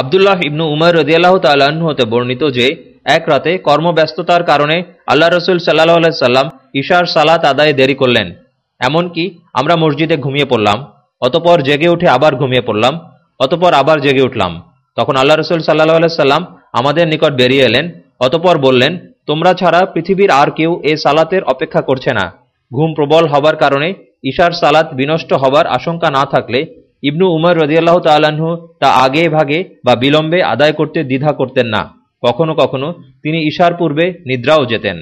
আবদুল্লাহ ইবনু উমর রদিয়াল্লাহ তাল্লাহ্ন হতে বর্ণিত যে, এক রাতে কর্মব্যস্ততার কারণে আল্লাহ রসুল সাল্লাহ সাল্লাম ঈশার সালাত আদায়ে দেরি করলেন। এমনকি আমরা মসজিদে ঘুমিয়ে পড়লাম, অতপর জেগে উঠে আবার ঘুমিয়ে পড়লাম, অতপর আবার জেগে উঠলাম। তখন আল্লাহ রসুল সাল্লাহ সাল্লাম আমাদের নিকট বেরিয়ে এলেন, অতপর বললেন, তোমরা ছাড়া পৃথিবীর আর কেউ এ সালাতের অপেক্ষা করছে না। ঘুম প্রবল হবার কারণে ঈশার সালাত বিনষ্ট হবার আশঙ্কা না থাকলে ইবনু উমর রদিয়াল্লাহ তাল্লাহ্ন তা আগে ভাগে বা বিলম্বে আদায় করতে দ্বিধা করতেন না। কখনো কখনো তিনি ঈশার পূর্বে নিদ্রাও যেতেন।